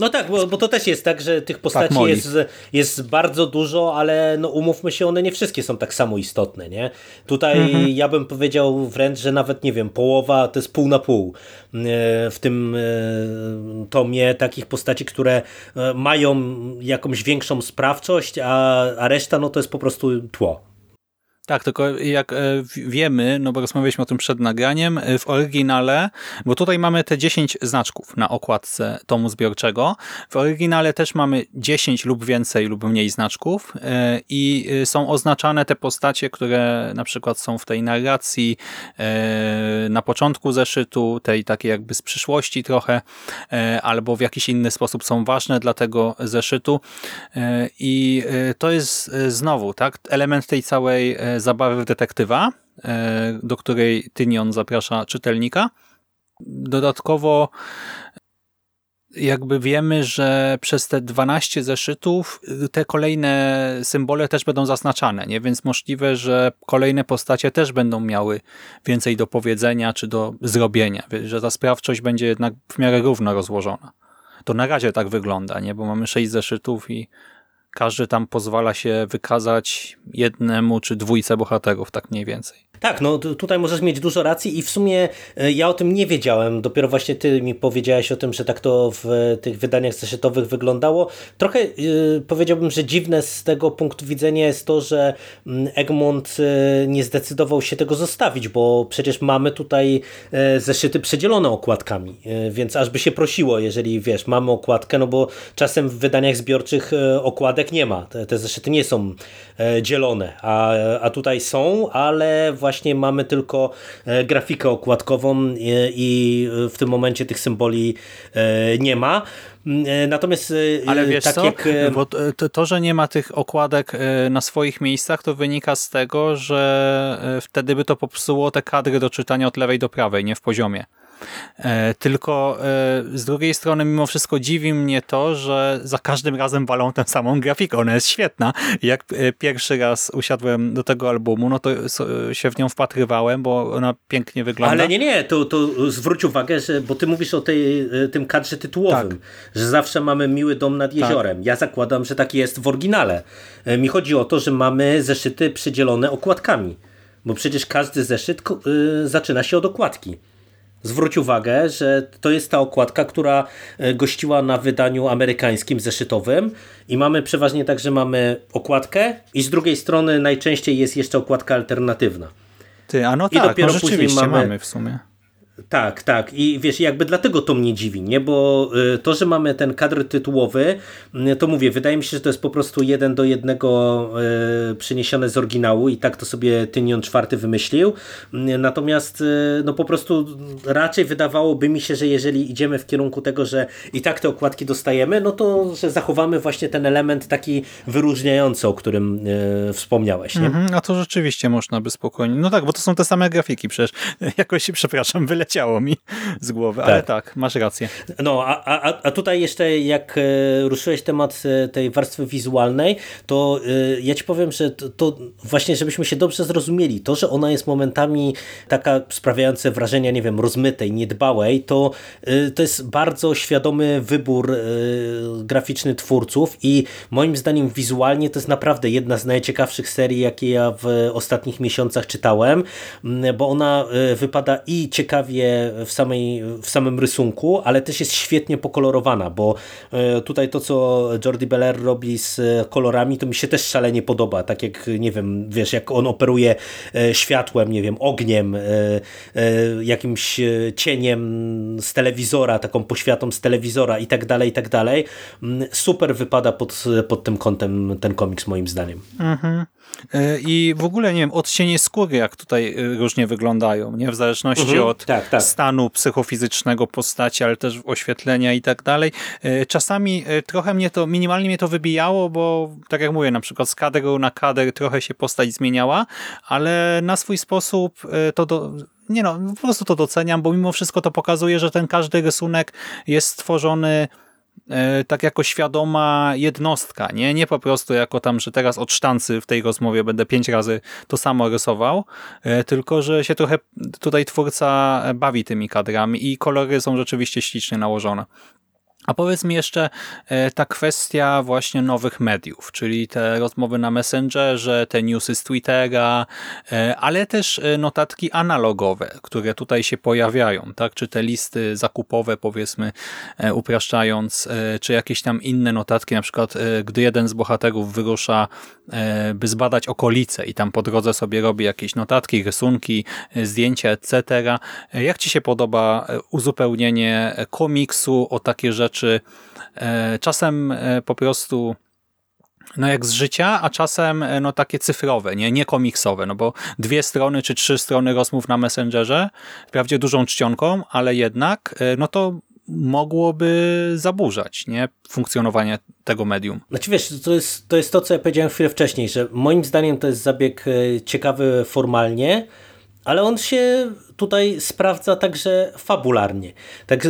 Speaker 2: No tak, bo, bo to też jest tak, że tych postaci tak, jest, jest bardzo dużo, ale no umówmy się, one nie wszystkie są tak samo istotne, nie? Tutaj mhm. ja bym powiedział wręcz, że nawet, nie wiem, połowa to jest pół na pół e, w tym e, tomie takich postaci, które e, mają jakąś większą sprawczość, a, a reszta no to jest po prostu tło.
Speaker 1: Tak, tylko jak e, wiemy, no bo rozmawialiśmy o tym przed nagraniem, e, w oryginale, bo tutaj mamy te 10 znaczków na okładce tomu zbiorczego, w oryginale też mamy 10 lub więcej lub mniej znaczków e, i są oznaczane te postacie, które na przykład są w tej narracji na początku zeszytu, tej takiej jakby z przyszłości trochę, albo w jakiś inny sposób są ważne dla tego zeszytu. I to jest znowu tak element tej całej zabawy w detektywa, e, do której Tynion zaprasza czytelnika. Dodatkowo jakby wiemy, że przez te 12 zeszytów te kolejne symbole też będą zaznaczane, nie? więc możliwe, że kolejne postacie też będą miały więcej do powiedzenia czy do zrobienia, że ta sprawczość będzie jednak w miarę równo rozłożona. To na razie tak wygląda, nie? bo mamy 6 zeszytów i każdy tam pozwala się wykazać jednemu czy dwójce bohaterów, tak mniej więcej.
Speaker 2: Tak, no tutaj możesz mieć dużo racji i w sumie e, ja o tym nie wiedziałem. Dopiero właśnie ty mi powiedziałeś o tym, że tak to w e, tych wydaniach zeszytowych wyglądało. Trochę yy, powiedziałbym, że dziwne z tego punktu widzenia jest to, że mm, Egmont yy, nie zdecydował się tego zostawić, bo przecież mamy tutaj zeszyty przedzielone okładkami, więc aż by się prosiło, jeżeli wiesz, mamy okładkę, no bo czasem w wydaniach zbiorczych okładek nie ma. Te, te zeszyty nie są dzielone, a, a tutaj są, ale właśnie właśnie mamy tylko e, grafikę okładkową i w tym momencie tych symboli e, nie ma. Mm, e, natomiast
Speaker 1: Ale wiesz tak co? Jak... Bo to, to, że nie ma tych okładek na swoich miejscach, to wynika z tego, że wtedy by to popsuło te kadry do czytania od lewej do prawej, nie w poziomie. E, tylko e, z drugiej strony mimo wszystko dziwi mnie to, że za każdym razem walą tę samą grafikę. Ona jest świetna. Jak e, pierwszy raz usiadłem do tego albumu, no to się w nią wpatrywałem, bo ona pięknie wygląda.
Speaker 2: Ale nie, nie, to, to zwróć uwagę, że, bo ty mówisz o tej, tym kadrze tytułowym, tak. że zawsze mamy miły dom nad tak. jeziorem. Tak. Ja zakładam, że tak jest w oryginale. Mi chodzi o to, że mamy zeszyty przydzielone okładkami. Bo przecież każdy zeszyt zaczyna się od okładki. Zwróć uwagę, że to jest ta okładka, która e, gościła na wydaniu amerykańskim zeszytowym i mamy przeważnie tak, że mamy okładkę i z drugiej strony najczęściej jest jeszcze okładka alternatywna.
Speaker 1: Ty, a no I tak, dopiero no rzeczywiście mamy, mamy w sumie.
Speaker 2: Tak, tak. I wiesz, jakby dlatego to mnie dziwi, nie? Bo y, to, że mamy ten kadr tytułowy, y, to mówię, wydaje mi się, że to jest po prostu jeden do jednego y, przeniesione z oryginału i tak to sobie Tynion czwarty wymyślił. Natomiast no po prostu raczej wydawałoby mi się, że jeżeli idziemy w kierunku tego, że i tak te okładki dostajemy, no to, że zachowamy właśnie ten element taki wyróżniający, o którym wspomniałeś, nie?
Speaker 1: Mhm, a to rzeczywiście można by spokojnie. No tak, bo to są te same grafiki przecież. Jakoś, przepraszam, wyle wyleciało mi z głowy, tak. ale tak, masz rację.
Speaker 2: No, a, a, a tutaj jeszcze jak e, ruszyłeś temat e, tej warstwy wizualnej, to e, ja ci powiem, że to, to właśnie, żebyśmy się dobrze zrozumieli, to, że ona jest momentami taka sprawiająca wrażenia, nie wiem, rozmytej, niedbałej, to, to jest bardzo świadomy wybór graficzny twórców i moim zdaniem wizualnie to jest naprawdę jedna z najciekawszych serii, jakie ja w ostatnich miesiącach czytałem, bo ona wypada i ciekawie w, samej, w samym rysunku, ale też jest świetnie pokolorowana, bo e, tutaj to, co Jordi Beller robi z kolorami, to mi się też szalenie podoba. Tak jak, nie wiem, wiesz, jak on operuje e, światłem, nie wiem, ogniem, e, jakimś cieniem z telewizora, taką poświatą z telewizora i tak dalej, i tak dalej. Mm, super wypada pod, pod tym kątem ten komiks, moim zdaniem.
Speaker 1: Mhm. I w ogóle, nie wiem, odcienie skóry, jak tutaj różnie wyglądają, nie? W zależności mhm, od tak tak. stanu psychofizycznego postaci, ale też oświetlenia i tak dalej. E, czasami e, trochę mnie to, minimalnie mnie to wybijało, bo tak jak mówię, na przykład z kadru na kader trochę się postać zmieniała, ale na swój sposób e, to do, nie no, po prostu to doceniam, bo mimo wszystko to pokazuje, że ten każdy rysunek jest stworzony tak jako świadoma jednostka, nie? nie po prostu jako tam, że teraz od sztancy w tej rozmowie będę pięć razy to samo rysował, e, tylko że się trochę tutaj twórca bawi tymi kadrami i kolory są rzeczywiście ślicznie nałożone. A powiedz mi jeszcze e, ta kwestia właśnie nowych mediów, czyli te rozmowy na Messengerze, te newsy z Twittera, e, ale też e, notatki analogowe, które tutaj się pojawiają, tak? Czy te listy zakupowe, powiedzmy, upraszczając, czy jakieś tam inne notatki, na przykład gdy jeden z bohaterów wyrusza, by zbadać okolice i tam po drodze sobie robi jakieś notatki, rysunki, zdjęcia, etc. Jak ci się podoba uzupełnienie komiksu o takie rzeczy, rzeczy e, czasem e, po prostu no jak z życia, a czasem e, no takie cyfrowe, nie, nie komiksowe, no bo dwie strony czy trzy strony rozmów na Messengerze, wprawdzie dużą czcionką, ale jednak no to mogłoby zaburzać nie funkcjonowanie tego medium.
Speaker 2: Znaczy wiesz, to jest, to jest to, co ja powiedziałem chwilę wcześniej, że moim zdaniem to jest zabieg ciekawy formalnie, ale on się tutaj sprawdza także fabularnie. Tak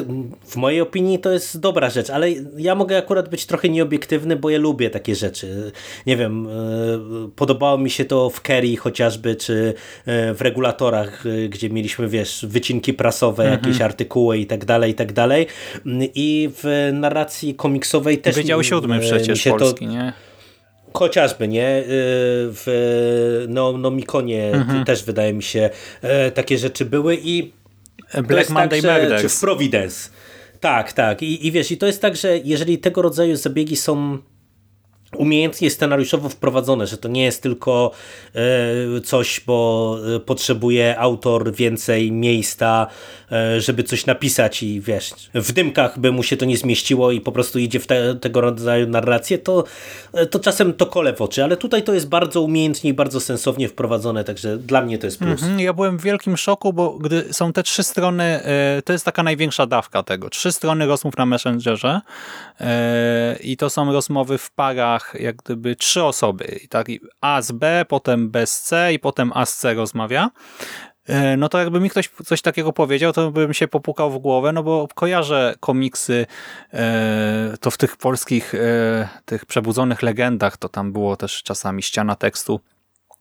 Speaker 2: w mojej opinii to jest dobra rzecz, ale ja mogę akurat być trochę nieobiektywny, bo ja lubię takie rzeczy. Nie wiem, e, podobało mi się to w Kerry chociażby, czy e, w regulatorach, e, gdzie mieliśmy, wiesz, wycinki prasowe, mhm. jakieś artykuły i tak dalej, i tak dalej. I w narracji komiksowej też
Speaker 1: Wydział siódmy przecież Polski, to... nie?
Speaker 2: Chociażby, nie? Y, w no, no Mikonie mhm. też wydaje mi się e, takie rzeczy były i
Speaker 1: Black Monday tak, Murders.
Speaker 2: Czy w Providence. Tak, tak. I, I wiesz, i to jest tak, że jeżeli tego rodzaju zabiegi są umiejętnie scenariuszowo wprowadzone, że to nie jest tylko e, coś, bo e, potrzebuje autor więcej miejsca, e, żeby coś napisać i wiesz, w dymkach by mu się to nie zmieściło i po prostu idzie w te, tego rodzaju narrację, to, to czasem to kole w oczy, ale tutaj to jest bardzo umiejętnie i bardzo sensownie wprowadzone, także dla mnie to jest plus. Mhm,
Speaker 1: ja byłem w wielkim szoku, bo gdy są te trzy strony, to jest taka największa dawka tego, trzy strony rozmów na Messengerze i to są rozmowy w parach jak gdyby trzy osoby. Tak, A z B, potem B z C i potem A z C rozmawia. E, no to jakby mi ktoś coś takiego powiedział, to bym się popukał w głowę, no bo kojarzę komiksy, e, to w tych polskich, e, tych przebudzonych legendach, to tam było też czasami ściana tekstu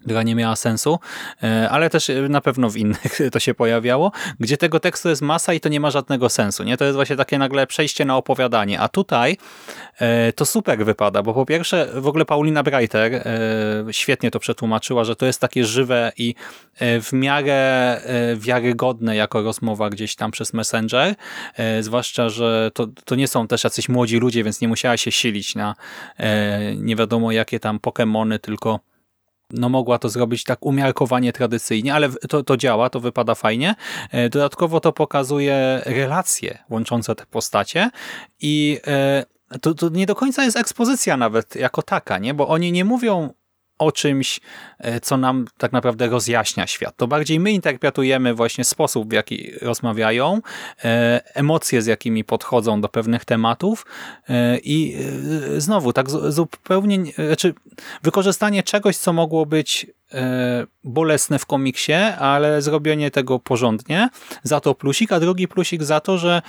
Speaker 1: która nie miała sensu, e, ale też e, na pewno w innych to się pojawiało, gdzie tego tekstu jest masa i to nie ma żadnego sensu. Nie, To jest właśnie takie nagle przejście na opowiadanie, a tutaj e, to super wypada, bo po pierwsze w ogóle Paulina Breiter świetnie to przetłumaczyła, że to jest takie żywe i w miarę wiarygodne jako rozmowa gdzieś tam przez Messenger, zwłaszcza, że to, to nie są też jacyś młodzi ludzie, więc nie musiała się silić na nie wiadomo jakie tam Pokémony, tylko no mogła to zrobić tak umiarkowanie tradycyjnie, ale to, to działa, to wypada fajnie. E, dodatkowo to pokazuje relacje łączące te postacie i e, to, to nie do końca jest ekspozycja nawet jako taka, nie? bo oni nie mówią o czymś, e, co nam tak naprawdę rozjaśnia świat. To bardziej my interpretujemy właśnie sposób, w jaki rozmawiają, e, emocje, z jakimi podchodzą do pewnych tematów e, i znowu tak zupełnie, znaczy wykorzystanie czegoś, co mogło być bolesne w komiksie, ale zrobienie tego porządnie, za to plusik, a drugi plusik za to, że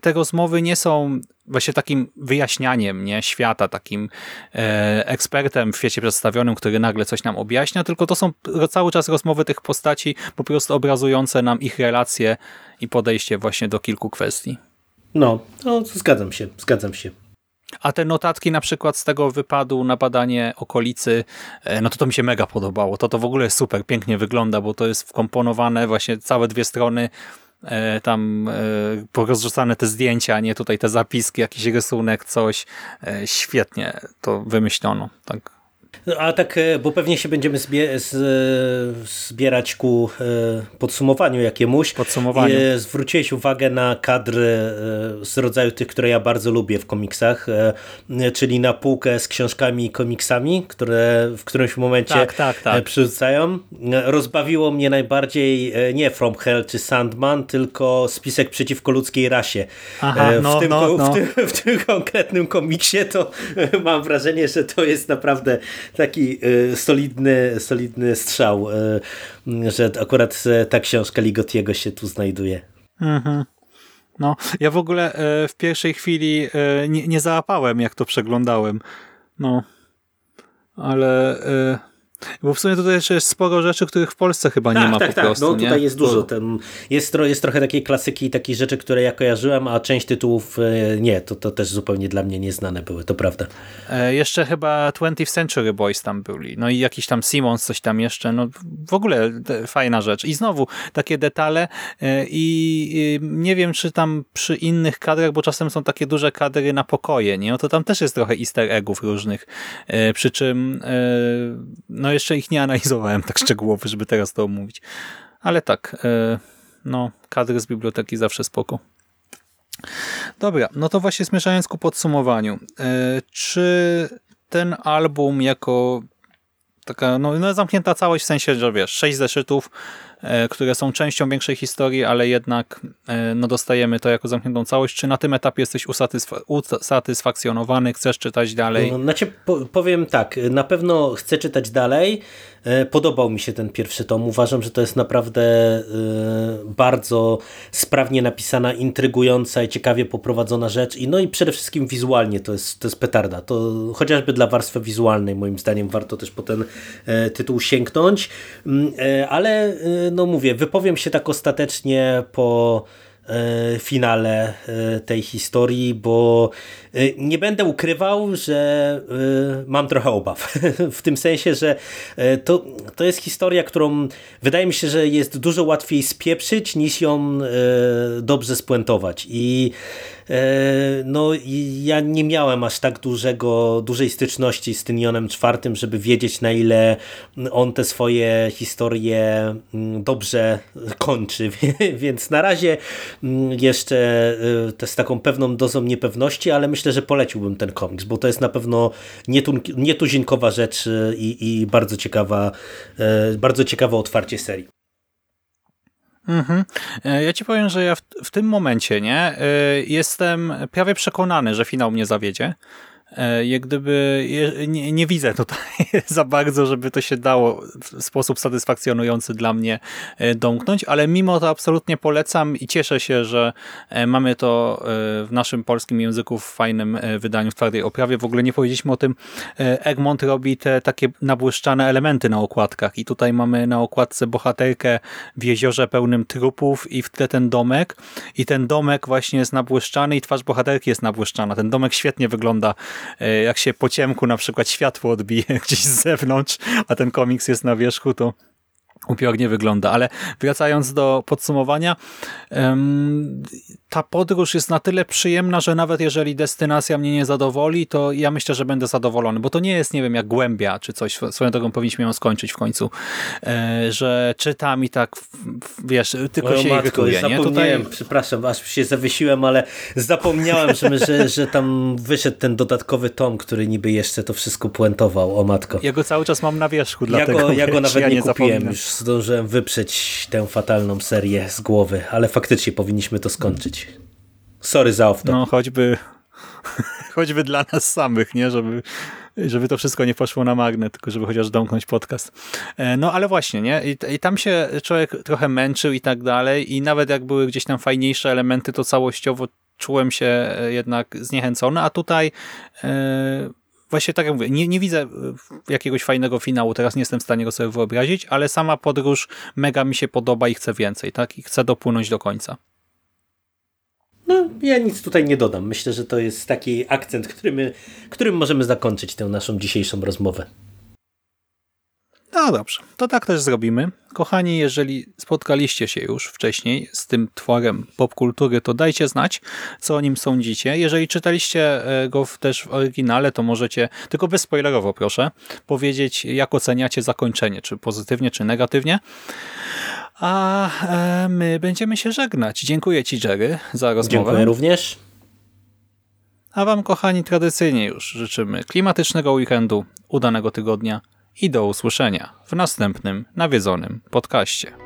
Speaker 1: te rozmowy nie są właśnie takim wyjaśnianiem nie, świata, takim e, ekspertem w świecie przedstawionym, który nagle coś nam objaśnia, tylko to są cały czas rozmowy tych postaci po prostu obrazujące nam ich relacje i podejście właśnie do kilku kwestii.
Speaker 2: No, no zgadzam się, zgadzam się.
Speaker 1: A te notatki na przykład z tego wypadu na badanie okolicy, e, no to to mi się mega podobało. To to w ogóle super, pięknie wygląda, bo to jest wkomponowane właśnie całe dwie strony E, tam e, porozrzucane te zdjęcia, nie tutaj te zapiski, jakiś rysunek, coś. Świetnie to wymyślono. Tak
Speaker 2: a tak, e, bo pewnie się będziemy zbie zbierać ku e, podsumowaniu jakiemuś.
Speaker 1: Podsumowaniu.
Speaker 2: Zwróciłeś uwagę na kadry e, z rodzaju tych, które ja bardzo lubię w komiksach, czyli na półkę z książkami i komiksami, które w którymś momencie tak, tak, tak. przyrzucają. Rozbawiło mnie najbardziej nie From Hell czy Sandman, tylko spisek przeciwko ludzkiej rasie. Aha, no, w, tym, no, no. W, tym, w tym konkretnym komiksie to mam wrażenie, że to jest naprawdę taki y, solidny, solidny strzał, y, że akurat y, ta książka Ligotiego się tu znajduje. Mhm.
Speaker 1: No, ja w ogóle w pierwszej chwili nie, nie załapałem, jak to przeglądałem. No, ale Bo w sumie tutaj jeszcze jest sporo rzeczy, których w Polsce chyba
Speaker 2: tak,
Speaker 1: nie ma
Speaker 2: tak,
Speaker 1: po
Speaker 2: tak.
Speaker 1: prostu.
Speaker 2: No tutaj
Speaker 1: nie?
Speaker 2: jest dużo. Ten, jest, jest trochę takiej klasyki i takich rzeczy, które ja kojarzyłem, a część tytułów e, nie. To, to też zupełnie dla mnie nieznane były, to prawda.
Speaker 1: E, jeszcze chyba 20th Century Boys tam byli. No i jakiś tam Simons, coś tam jeszcze. No w ogóle fajna rzecz. I znowu takie detale e, i, nie wiem, czy tam przy innych kadrach, bo czasem są takie duże kadry na pokoje, nie? No to tam też jest trochę easter eggów różnych. E, przy czym e, no jeszcze ich nie analizowałem tak szczegółowo, żeby teraz to omówić. Ale tak, e, no kadry z biblioteki zawsze spoko. Dobra, no to właśnie zmierzając ku podsumowaniu. E, czy ten album jako taka no, no zamknięta całość w sensie, że wiesz, sześć zeszytów, e, które są częścią większej historii, ale jednak e, no, dostajemy to jako zamkniętą całość. Czy na tym etapie jesteś usatysfa usatysfakcjonowany, chcesz czytać dalej?
Speaker 2: No, znaczy, po, powiem tak, na pewno chcę czytać dalej. E, podobał mi się ten pierwszy tom. Uważam, że to jest naprawdę e, bardzo sprawnie napisana, intrygująca i ciekawie poprowadzona rzecz. I no i przede wszystkim wizualnie to jest, to jest petarda. To chociażby dla warstwy wizualnej moim zdaniem warto też po ten e, tytuł sięgnąć. Mm, ale no mówię, wypowiem się tak ostatecznie po finale tej historii, bo nie będę ukrywał, że mam trochę obaw. W tym sensie, że to, to jest historia, którą wydaje mi się, że jest dużo łatwiej spieprzyć niż ją dobrze spuentować. I no ja nie miałem aż tak dużego, dużej styczności z Tynionem czwartym, żeby wiedzieć na ile on te swoje historie dobrze kończy. Więc na razie jeszcze to z taką pewną dozą niepewności, ale myślę, że poleciłbym ten komiks, bo to jest na pewno nietuzinkowa rzecz i, i bardzo ciekawa, bardzo ciekawe otwarcie serii.
Speaker 1: Mhm. Ja ci powiem, że ja w, w, tym momencie nie jestem prawie przekonany, że finał mnie zawiedzie. Jak gdyby nie, nie, widzę tutaj za bardzo, żeby to się dało w sposób satysfakcjonujący dla mnie domknąć, ale mimo to absolutnie polecam i cieszę się, że mamy to w naszym polskim języku w fajnym wydaniu, w twardej oprawie. W ogóle nie powiedzieliśmy o tym, Egmont robi te takie nabłyszczane elementy na okładkach i tutaj mamy na okładce bohaterkę w jeziorze pełnym trupów i w tle ten domek i ten domek właśnie jest nabłyszczany i twarz bohaterki jest nabłyszczana. Ten domek świetnie wygląda jak się po ciemku na przykład światło odbije gdzieś z zewnątrz, a ten komiks jest na wierzchu, to upiornie wygląda. Ale wracając do podsumowania, ta podróż jest na tyle przyjemna, że nawet jeżeli destynacja mnie nie zadowoli, to ja myślę, że będę zadowolony, bo to nie jest, nie wiem, jak głębia czy coś, swoją drogą powinniśmy ją skończyć w końcu, e, że czytam i tak, wiesz, tylko Moją się matko, irytuję. Nie?
Speaker 2: Tutaj... Przepraszam, aż się zawiesiłem, ale zapomniałem, że, że, że tam wyszedł ten dodatkowy tom, który niby jeszcze to wszystko puentował, o matko.
Speaker 1: Ja go cały czas mam na wierzchu, dlatego
Speaker 2: ja go, ja go nawet
Speaker 1: ja
Speaker 2: nie, nie kupiłem, już zdążyłem wyprzeć tę fatalną serię z głowy, ale faktycznie powinniśmy to skończyć. Sorry za off
Speaker 1: No choćby, choćby dla nas samych, nie? Żeby, żeby to wszystko nie poszło na magnet, tylko żeby chociaż domknąć podcast. E, no ale właśnie, nie? I, I, tam się człowiek trochę męczył i tak dalej i nawet jak były gdzieś tam fajniejsze elementy, to całościowo czułem się e, jednak zniechęcony, a tutaj yy, właśnie tak jak mówię, nie, nie widzę jakiegoś fajnego finału, teraz nie jestem w stanie go sobie wyobrazić, ale sama podróż mega mi się podoba i chcę więcej, tak? I chcę dopłynąć do końca.
Speaker 2: No, ja nic tutaj nie dodam. Myślę, że to jest taki akcent, którym, którym możemy zakończyć tę naszą dzisiejszą rozmowę.
Speaker 1: No dobrze, to tak też zrobimy. Kochani, jeżeli spotkaliście się już wcześniej z tym tworem popkultury, to dajcie znać, co o nim sądzicie. Jeżeli czytaliście e, go też w oryginale, to możecie, tylko bezspoilerowo proszę, powiedzieć, jak oceniacie zakończenie, czy pozytywnie, czy negatywnie. A e, my będziemy się żegnać. Dziękuję Ci, Jerry, za rozmowę.
Speaker 2: Dziękuję również.
Speaker 1: A Wam, kochani, tradycyjnie już życzymy klimatycznego weekendu, udanego tygodnia i do usłyszenia w następnym nawiedzonym podcaście.